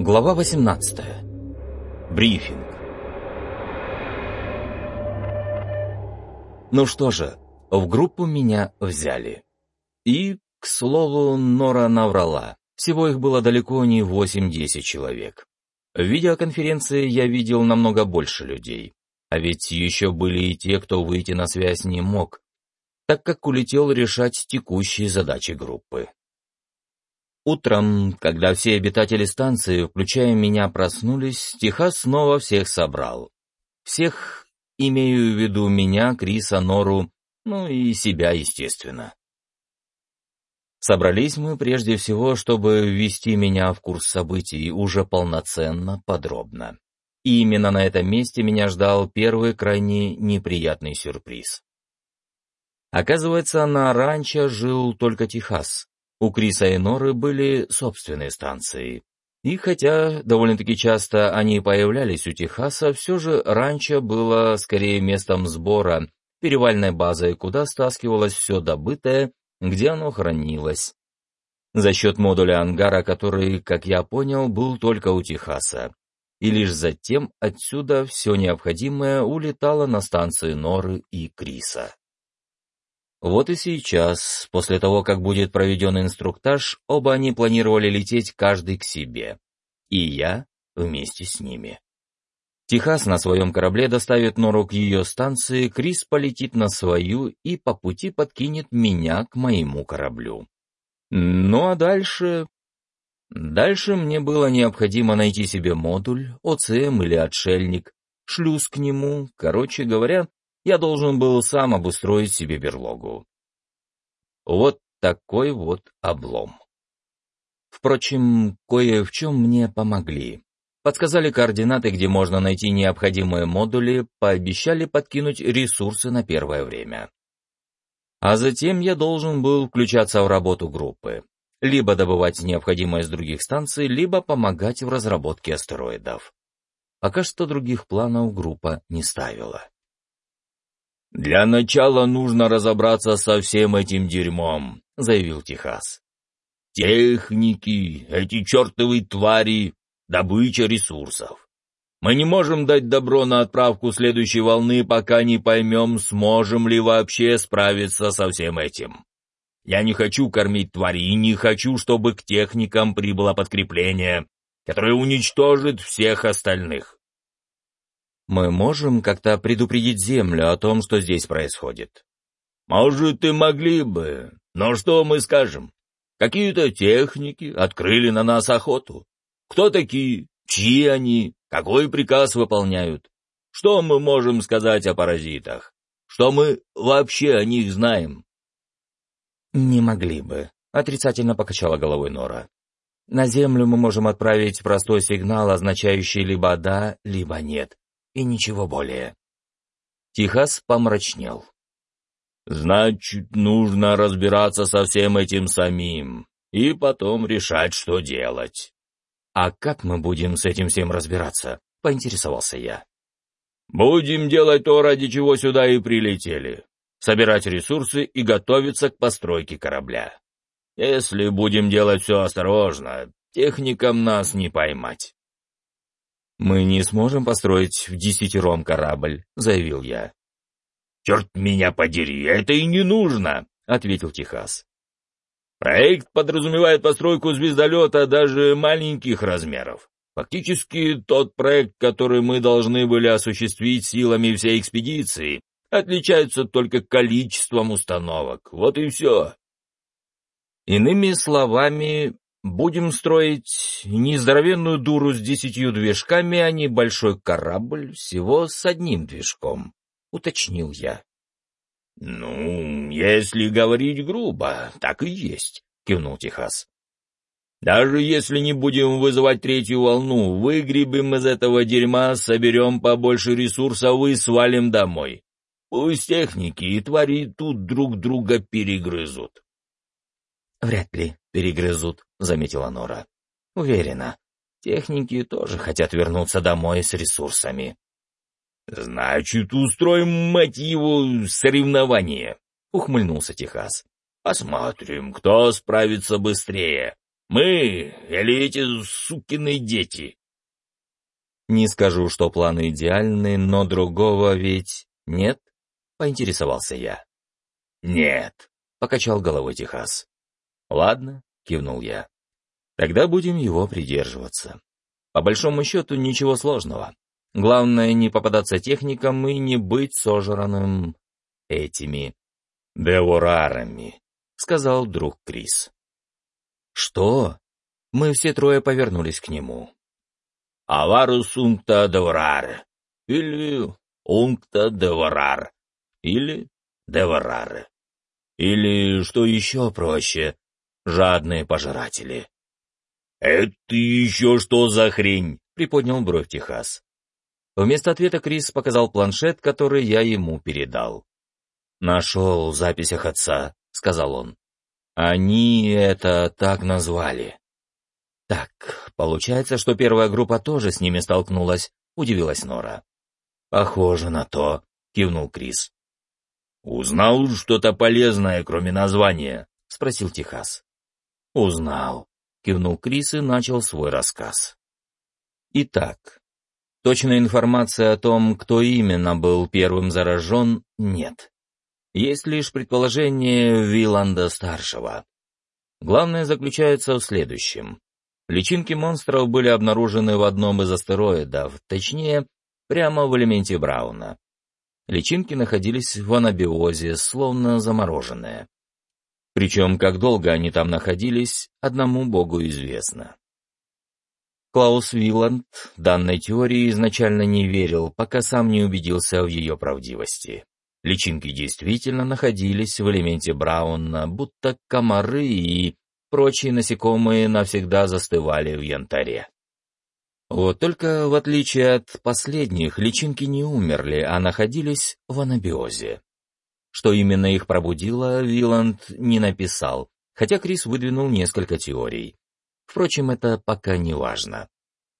Глава 18. Брифинг. Ну что же, в группу меня взяли. И, к слову, Нора наврала. Всего их было далеко не 8-10 человек. В видеоконференции я видел намного больше людей. А ведь еще были и те, кто выйти на связь не мог, так как улетел решать текущие задачи группы. Утром, когда все обитатели станции, включая меня, проснулись, Техас снова всех собрал. Всех, имею в виду меня, Криса, Нору, ну и себя, естественно. Собрались мы прежде всего, чтобы ввести меня в курс событий уже полноценно, подробно. И именно на этом месте меня ждал первый крайне неприятный сюрприз. Оказывается, на ранчо жил только Техас, у Криса и Норы были собственные станции. И хотя довольно-таки часто они появлялись у Техаса, все же раньше было скорее местом сбора, перевальной базой, куда стаскивалось все добытое, где оно хранилось. За счет модуля ангара, который, как я понял, был только у Техаса. И лишь затем отсюда все необходимое улетало на станции Норы и Криса. Вот и сейчас, после того, как будет проведен инструктаж, оба они планировали лететь каждый к себе. И я вместе с ними. Техас на своем корабле доставит Нору к ее станции, Крис полетит на свою и по пути подкинет меня к моему кораблю. Ну а дальше... Дальше мне было необходимо найти себе модуль, ОЦМ или отшельник, шлюз к нему, короче говоря, я должен был сам обустроить себе берлогу. Вот такой вот облом. Впрочем, кое в чем мне помогли. Подсказали координаты, где можно найти необходимые модули, пообещали подкинуть ресурсы на первое время. А затем я должен был включаться в работу группы, либо добывать необходимое с других станций, либо помогать в разработке астероидов. Пока что других планов группа не ставила. «Для начала нужно разобраться со всем этим дерьмом», — заявил Техас. «Техники, эти чертовы твари, добыча ресурсов. Мы не можем дать добро на отправку следующей волны, пока не поймем, сможем ли вообще справиться со всем этим. Я не хочу кормить твари и не хочу, чтобы к техникам прибыло подкрепление, которое уничтожит всех остальных. Мы можем как-то предупредить Землю о том, что здесь происходит? Может, и могли бы, но что мы скажем? Какие-то техники открыли на нас охоту. Кто такие? Чьи они? Какой приказ выполняют? Что мы можем сказать о паразитах? Что мы вообще о них знаем? Не могли бы, отрицательно покачала головой Нора. На Землю мы можем отправить простой сигнал, означающий либо «да», либо «нет» и ничего более. Техас помрачнел. «Значит, нужно разбираться со всем этим самим и потом решать, что делать». «А как мы будем с этим всем разбираться?» — поинтересовался я. «Будем делать то, ради чего сюда и прилетели. Собирать ресурсы и готовиться к постройке корабля. Если будем делать все осторожно, техникам нас не поймать». «Мы не сможем построить в десятером корабль», — заявил я. «Черт меня подери, это и не нужно», — ответил Техас. «Проект подразумевает постройку звездолета даже маленьких размеров. Фактически тот проект, который мы должны были осуществить силами всей экспедиции, отличается только количеством установок. Вот и все». Иными словами, Будем строить не здоровенную дуру с десятью движками, а не большой корабль всего с одним движком, — уточнил я. — Ну, если говорить грубо, так и есть, — кивнул Техас. — Даже если не будем вызывать третью волну, выгребем из этого дерьма, соберем побольше ресурсов и свалим домой. Пусть техники и твари тут друг друга перегрызут. — Вряд ли перегрызут, — заметила Нора. — Уверена. Техники тоже хотят вернуться домой с ресурсами. — Значит, устроим, мать его, соревнование, — ухмыльнулся Техас. — Посмотрим, кто справится быстрее. Мы или эти сукины дети?» Не скажу, что планы идеальны, но другого ведь нет, поинтересовался я. Нет, покачал головой Техас. Ладно, кивнул я. Тогда будем его придерживаться. По большому счету ничего сложного. Главное не попадаться техникам и не быть сожранным этими деворарами, сказал друг Крис. Что? Мы все трое повернулись к нему. Аварус ункта деворар, или ункта деворар, или деворары, или, что еще проще, жадные пожиратели. «Это еще что за хрень?» — приподнял бровь Техас. Вместо ответа Крис показал планшет, который я ему передал. «Нашел в записях отца», — сказал он. «Они это так назвали». «Так, получается, что первая группа тоже с ними столкнулась», — удивилась Нора. «Похоже на то», — кивнул Крис. «Узнал что-то полезное, кроме названия?» — спросил Техас. «Узнал», — кивнул Крис и начал свой рассказ. Итак, точной информации о том, кто именно был первым заражен, нет. Есть лишь предположение Виланда-старшего. Главное заключается в следующем. Личинки монстров были обнаружены в одном из астероидов, точнее, прямо в элементе Брауна. Личинки находились в анабиозе, словно замороженные. Причем, как долго они там находились, одному богу известно. Клаус Виланд данной теории изначально не верил, пока сам не убедился в ее правдивости. Личинки действительно находились в элементе Брауна, будто комары и прочие насекомые навсегда застывали в янтаре. Вот только в отличие от последних, личинки не умерли, а находились в анабиозе. Что именно их пробудило, Виланд не написал, хотя Крис выдвинул несколько теорий. Впрочем, это пока не важно.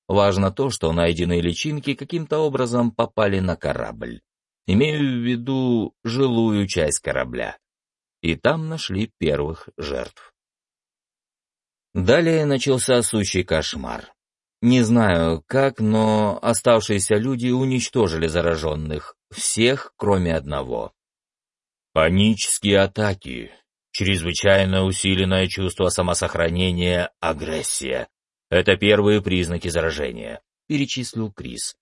Важно то, что найденные личинки каким-то образом попали на корабль. Имею в виду жилую часть корабля. И там нашли первых жертв. Далее начался сущий кошмар. Не знаю как, но оставшиеся люди уничтожили зараженных, всех, кроме одного. Панические атаки, чрезвычайно усиленное чувство самосохранения, агрессия — это первые признаки заражения, перечислил Крис.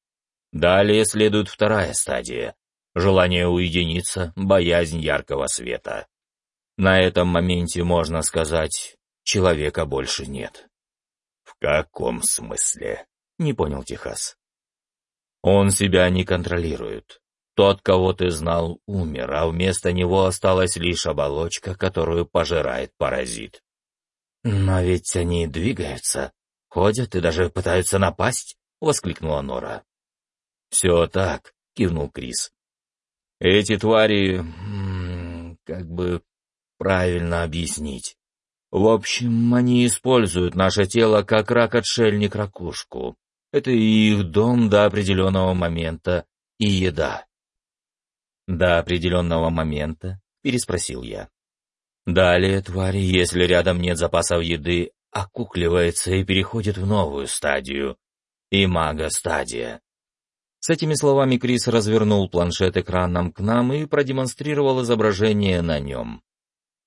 Далее следует вторая стадия — желание уединиться, боязнь яркого света. На этом моменте можно сказать, человека больше нет. В каком смысле? Не понял Техас. Он себя не контролирует. Тот, кого ты знал, умер, а вместо него осталась лишь оболочка, которую пожирает паразит. «Но ведь они двигаются, ходят и даже пытаются напасть», — воскликнула Нора. «Все так», — кивнул Крис. «Эти твари... как бы правильно объяснить. В общем, они используют наше тело как рак-отшельник-ракушку. Это и их дом до определенного момента, и еда. «До определенного момента?» — переспросил я. Далее тварь, если рядом нет запасов еды, окукливается и переходит в новую стадию. И мага-стадия. С этими словами Крис развернул планшет экраном к нам и продемонстрировал изображение на нем.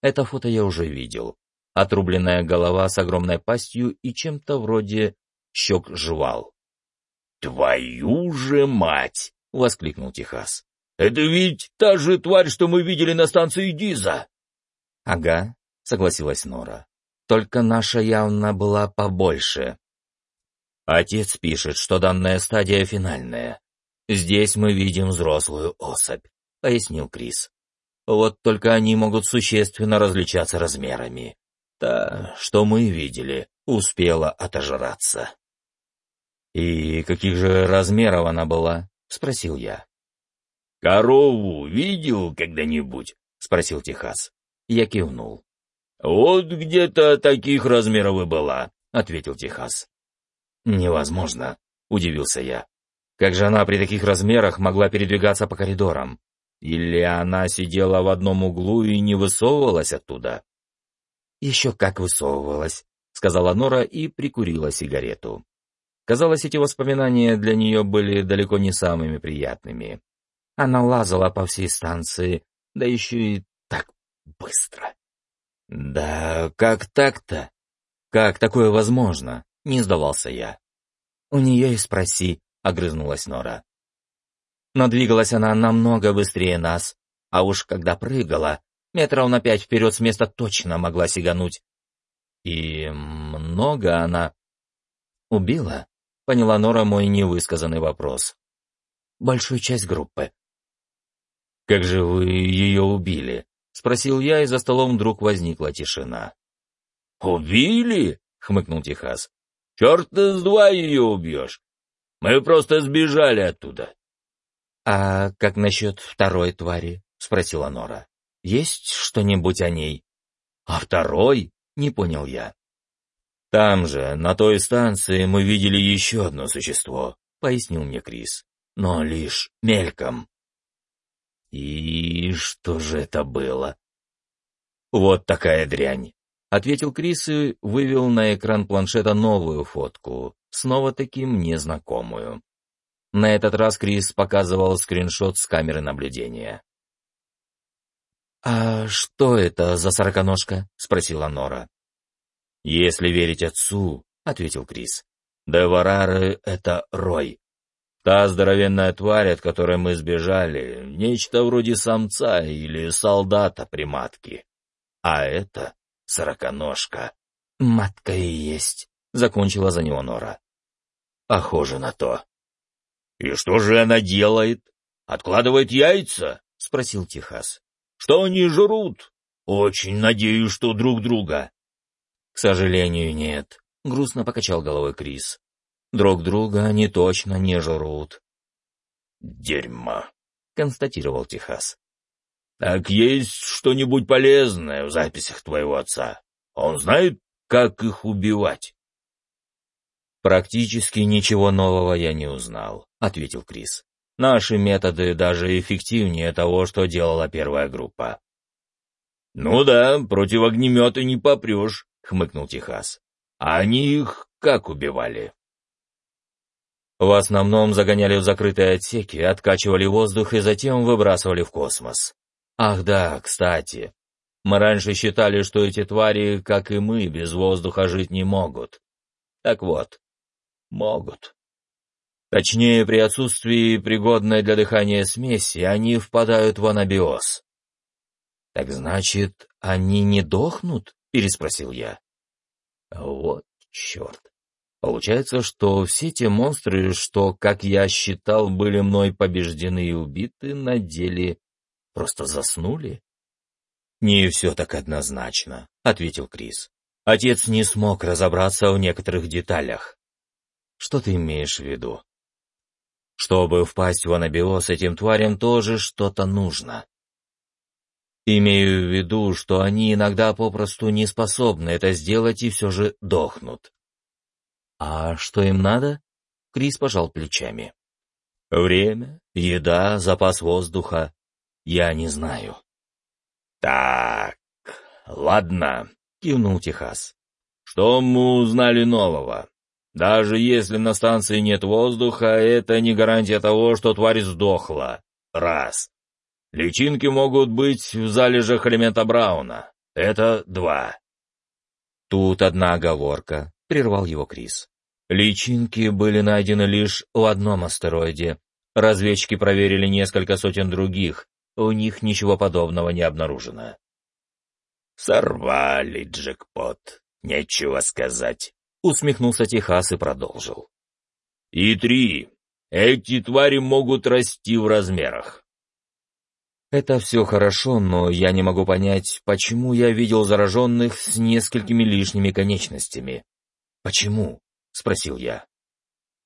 Это фото я уже видел. Отрубленная голова с огромной пастью и чем-то вроде щек жвал. «Твою же мать!» — воскликнул Техас. Это ведь та же тварь, что мы видели на станции Диза. Ага, согласилась Нора. Только наша явно была побольше. Отец пишет, что данная стадия финальная. Здесь мы видим взрослую особь, пояснил Крис. Вот только они могут существенно различаться размерами. Та, что мы видели, успела отожраться. «И каких же размеров она была?» — спросил я. «Корову видел когда-нибудь?» — спросил Техас. Я кивнул. «Вот где-то таких размеров и была», — ответил Техас. «Невозможно», — удивился я. «Как же она при таких размерах могла передвигаться по коридорам? Или она сидела в одном углу и не высовывалась оттуда?» «Еще как высовывалась», — сказала Нора и прикурила сигарету. Казалось, эти воспоминания для нее были далеко не самыми приятными. Она лазала по всей станции, да еще и так быстро. «Да как так-то? Как такое возможно?» — не сдавался я. «У нее и спроси», — огрызнулась Нора. Но двигалась она намного быстрее нас, а уж когда прыгала, метров на пять вперед с места точно могла сигануть. И много она убила, поняла Нора мой невысказанный вопрос. Большую часть группы. Как же вы ее убили? Спросил я, и за столом вдруг возникла тишина. «Убили?» — хмыкнул Техас. «Черт с два ее убьешь. Мы просто сбежали оттуда». «А как насчет второй твари?» — спросила Нора. «Есть что-нибудь о ней?» «А второй?» — не понял я. «Там же, на той станции, мы видели еще одно существо», — пояснил мне Крис. «Но лишь мельком». «И что же это было?» «Вот такая дрянь», — ответил Крис и вывел на экран планшета новую фотку, снова таким незнакомую. На этот раз Крис показывал скриншот с камеры наблюдения. «А что это за сороконожка?» — спросила Нора. «Если верить отцу», — ответил Крис, — «деварары — это рой. Та здоровенная тварь, от которой мы сбежали, нечто вроде самца или солдата приматки. А это сороконожка. Матка и есть, — закончила за него Нора. Похоже на то. «И что же она делает? Откладывает яйца?» — спросил Техас. «Что они жрут? Очень надеюсь, что друг друга». «К сожалению, нет», — грустно покачал головой Крис. Друг друга они точно не жрут. «Дерьмо», — констатировал Техас. «Так есть что-нибудь полезное в записях твоего отца? Он знает, как их убивать?» «Практически ничего нового я не узнал», — ответил Крис. «Наши методы даже эффективнее того, что делала первая группа». «Ну да, против огнемета не попрешь», — хмыкнул Техас. «А они их как убивали?» В основном загоняли в закрытые отсеки, откачивали воздух и затем выбрасывали в космос. Ах да, кстати. Мы раньше считали, что эти твари, как и мы, без воздуха жить не могут. Так вот, могут. Точнее, при отсутствии пригодной для дыхания смеси они впадают в анабиоз. «Так значит, они не дохнут?» — переспросил я. Вот черт. Получается, что все те монстры, что, как я считал, были мной побеждены и убиты, на деле просто заснули? «Не все так однозначно», — ответил Крис. «Отец не смог разобраться в некоторых деталях». «Что ты имеешь в виду?» «Чтобы впасть в анабиоз этим тварям тоже что-то нужно». «Имею в виду, что они иногда попросту не способны это сделать и все же дохнут. «А что им надо?» — Крис пожал плечами. «Время, еда, запас воздуха. Я не знаю». «Так, ладно», — кивнул Техас. «Что мы узнали нового? Даже если на станции нет воздуха, это не гарантия того, что тварь сдохла. Раз. Личинки могут быть в залежах элемента Брауна. Это два. Тут одна оговорка, — прервал его Крис. Личинки были найдены лишь у одном астероиде. Разведчики проверили несколько сотен других. У них ничего подобного не обнаружено. «Сорвали джекпот, нечего сказать», — усмехнулся Техас и продолжил. «И три. Эти твари могут расти в размерах. Это все хорошо, но я не могу понять, почему я видел зараженных с несколькими лишними конечностями. Почему? Спросил я.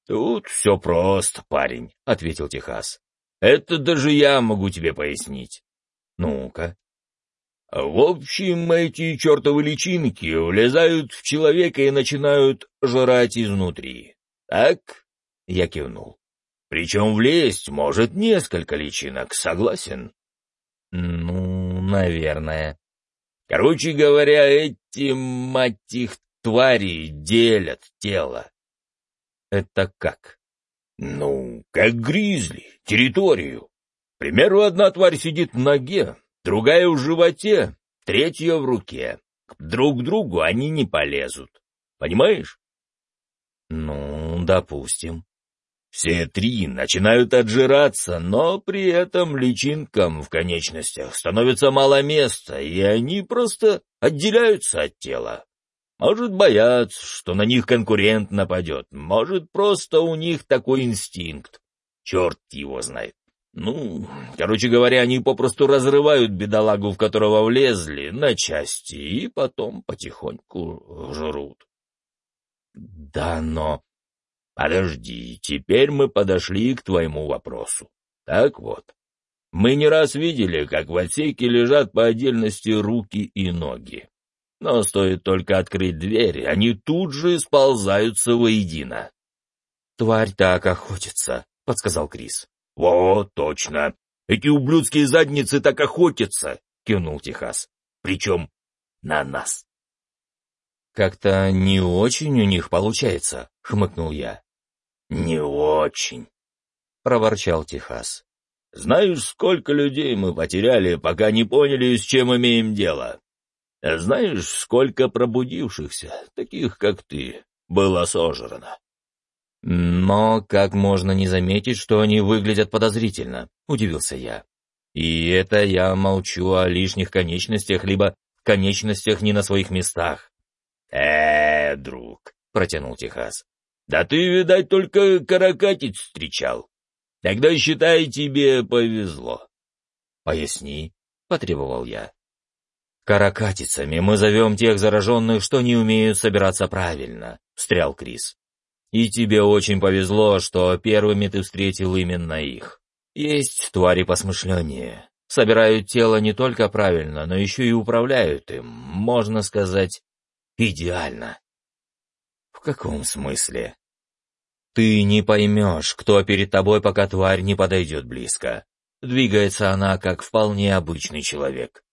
Тут все просто, парень, ответил Техас. Это даже я могу тебе пояснить. Ну-ка. В общем, эти чертовы личинки влезают в человека и начинают жрать изнутри. Так? Я кивнул. Причем влезть может несколько личинок, согласен? Ну, наверное. Короче говоря, эти, мать их, твари делят тело. Это как? Ну, как гризли, территорию. К примеру, одна тварь сидит в ноге, другая в животе, третья в руке. Друг к другу они не полезут. Понимаешь? Ну, допустим. Все три начинают отжираться, но при этом личинкам в конечностях становится мало места, и они просто отделяются от тела. Может, боятся, что на них конкурент нападет, может, просто у них такой инстинкт. Черт его знает. Ну, короче говоря, они попросту разрывают бедолагу, в которого влезли, на части, и потом потихоньку жрут. Да, но... Подожди, теперь мы подошли к твоему вопросу. Так вот, мы не раз видели, как в отсеке лежат по отдельности руки и ноги. Но стоит только открыть дверь, они тут же сползаются воедино. «Тварь так охотится», — подсказал Крис. «Вот, точно. Эти ублюдские задницы так охотятся», — кивнул Техас. «Причем на нас». «Как-то не очень у них получается», — хмыкнул я. «Не очень», — проворчал Техас. «Знаешь, сколько людей мы потеряли, пока не поняли, с чем имеем дело? Знаешь, сколько пробудившихся, таких как ты, было сожрано?» «Но как можно не заметить, что они выглядят подозрительно?» — удивился я. «И это я молчу о лишних конечностях, либо конечностях не на своих местах». «Э, друг», — протянул Техас, да ты, видать, только каракатиц встречал. Тогда, считай, тебе повезло. Поясни, — потребовал я. Каракатицами мы зовем тех зараженных, что не умеют собираться правильно, — встрял Крис. И тебе очень повезло, что первыми ты встретил именно их. Есть твари посмышленнее. Собирают тело не только правильно, но еще и управляют им, можно сказать, идеально. В каком смысле? Ты не поймешь, кто перед тобой, пока тварь не подойдет близко. Двигается она, как вполне обычный человек.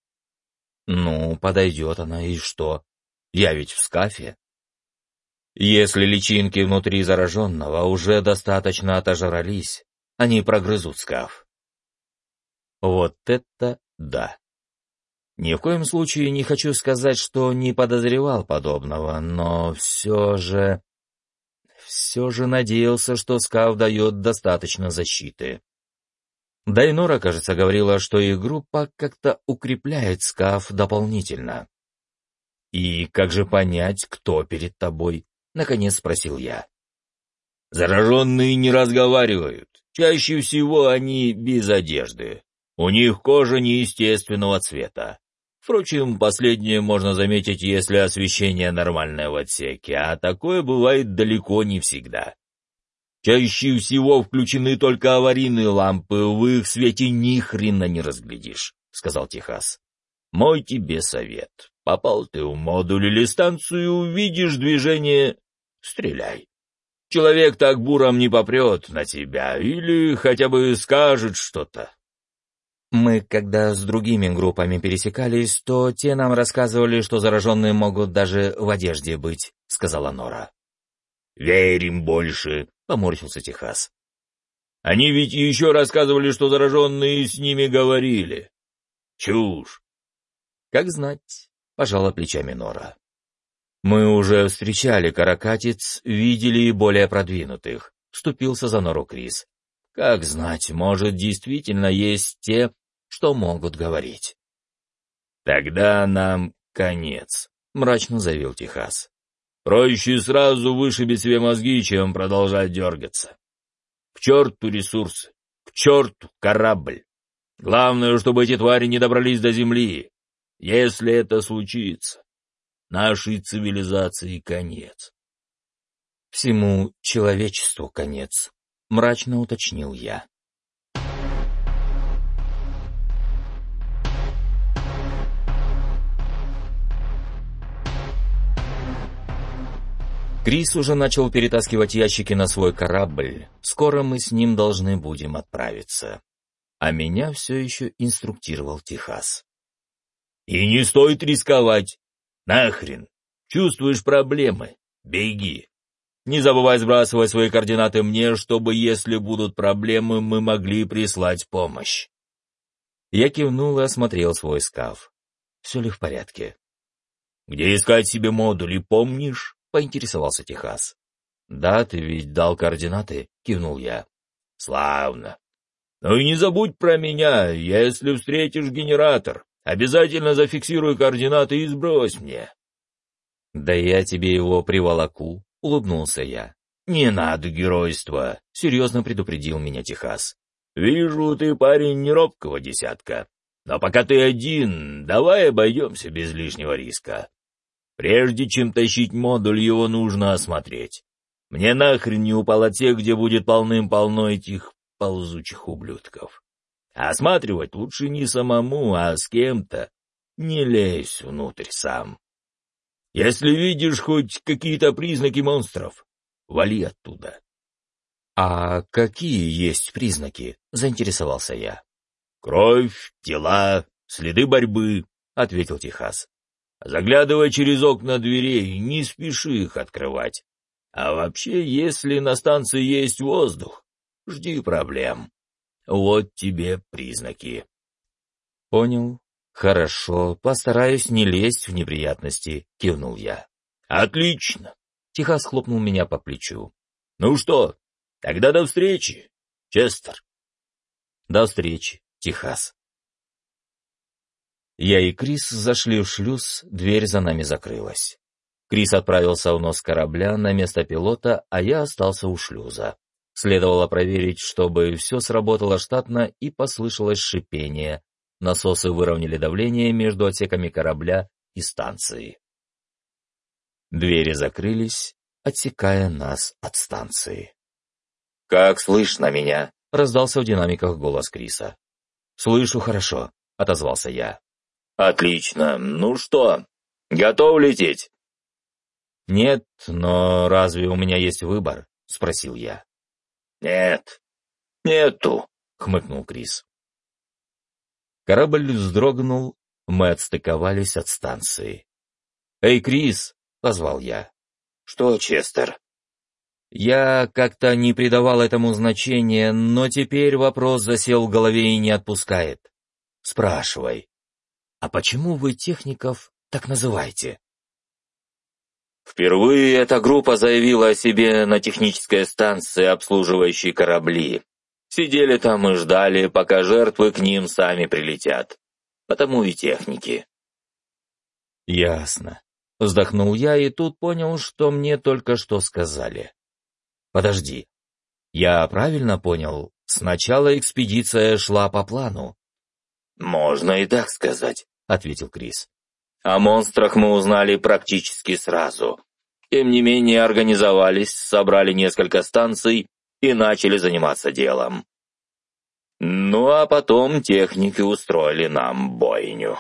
Ну, подойдет она, и что? Я ведь в скафе. Если личинки внутри зараженного уже достаточно отожрались, они прогрызут скаф. Вот это да. Ни в коем случае не хочу сказать, что не подозревал подобного, но все же... Все же надеялся, что скаф дает достаточно защиты. Дайнора, кажется, говорила, что их группа как-то укрепляет скаф дополнительно. «И как же понять, кто перед тобой?» — наконец спросил я. «Зараженные не разговаривают. Чаще всего они без одежды. У них кожа неестественного цвета. Впрочем, последнее можно заметить, если освещение нормальное в отсеке, а такое бывает далеко не всегда. Чаще всего включены только аварийные лампы, в их свете ни хрена не разглядишь, — сказал Техас. Мой тебе совет. Попал ты в модуль или станцию, увидишь движение — стреляй. Человек так буром не попрет на тебя или хотя бы скажет что-то. Мы, когда с другими группами пересекались, то те нам рассказывали, что зараженные могут даже в одежде быть, — сказала Нора. «Верим больше», — поморщился Техас. «Они ведь еще рассказывали, что зараженные с ними говорили. Чушь». «Как знать», — пожала плечами Нора. «Мы уже встречали каракатиц, видели и более продвинутых», — вступился за Нору Крис. «Как знать, может, действительно есть те, что могут говорить. «Тогда нам конец», — мрачно заявил Техас. «Проще сразу вышибить себе мозги, чем продолжать дергаться. К черту ресурсы, к черту корабль. Главное, чтобы эти твари не добрались до Земли. Если это случится, нашей цивилизации конец». «Всему человечеству конец», — мрачно уточнил я. Крис уже начал перетаскивать ящики на свой корабль. Скоро мы с ним должны будем отправиться. А меня все еще инструктировал Техас. «И не стоит рисковать. Нахрен. Чувствуешь проблемы? Беги. Не забывай сбрасывать свои координаты мне, чтобы, если будут проблемы, мы могли прислать помощь. Я кивнул и осмотрел свой скаф. Все ли в порядке? «Где искать себе модули, помнишь?» — поинтересовался Техас. «Да, ты ведь дал координаты», — кивнул я. «Славно. Ну и не забудь про меня, если встретишь генератор. Обязательно зафиксируй координаты и сбрось мне». «Да я тебе его приволоку», — улыбнулся я. «Не надо геройства», — серьезно предупредил меня Техас. «Вижу, ты парень неробкого десятка. Но пока ты один, давай обойдемся без лишнего риска. Прежде чем тащить модуль, его нужно осмотреть. Мне нахрен не упало те, где будет полным-полно этих ползучих ублюдков. Осматривать лучше не самому, а с кем-то. Не лезь внутрь сам. Если видишь хоть какие-то признаки монстров, вали оттуда. — А какие есть признаки? — заинтересовался я. — Кровь, тела, следы борьбы, — ответил Техас. Заглядывай через окна дверей, не спеши их открывать. А вообще, если на станции есть воздух, жди проблем. Вот тебе признаки. Понял. Хорошо, постараюсь не лезть в неприятности, кивнул я. Отлично. Техас хлопнул меня по плечу. Ну что, тогда до встречи, Честер. До встречи, Техас. Я и Крис зашли в шлюз, дверь за нами закрылась. Крис отправился в нос корабля на место пилота, а я остался у шлюза. Следовало проверить, чтобы все сработало штатно и послышалось шипение. Насосы выровняли давление между отсеками корабля и станции. Двери закрылись, отсекая нас от станции. «Как слышно меня?» — раздался в динамиках голос Криса. «Слышу хорошо», — отозвался я. «Отлично. Ну что, готов лететь?» «Нет, но разве у меня есть выбор?» — спросил я. «Нет, нету», — хмыкнул Крис. Корабль вздрогнул, мы отстыковались от станции. «Эй, Крис!» — позвал я. «Что, Честер?» Я как-то не придавал этому значения, но теперь вопрос засел в голове и не отпускает. Спрашивай. А почему вы техников так называете? Впервые эта группа заявила о себе на технической станции, обслуживающей корабли. Сидели там и ждали, пока жертвы к ним сами прилетят. Потому и техники. Ясно. Вздохнул я и тут понял, что мне только что сказали. Подожди. Я правильно понял? Сначала экспедиция шла по плану. Можно и так сказать ответил Крис. О монстрах мы узнали практически сразу. Тем не менее организовались, собрали несколько станций и начали заниматься делом. Ну а потом техники устроили нам бойню.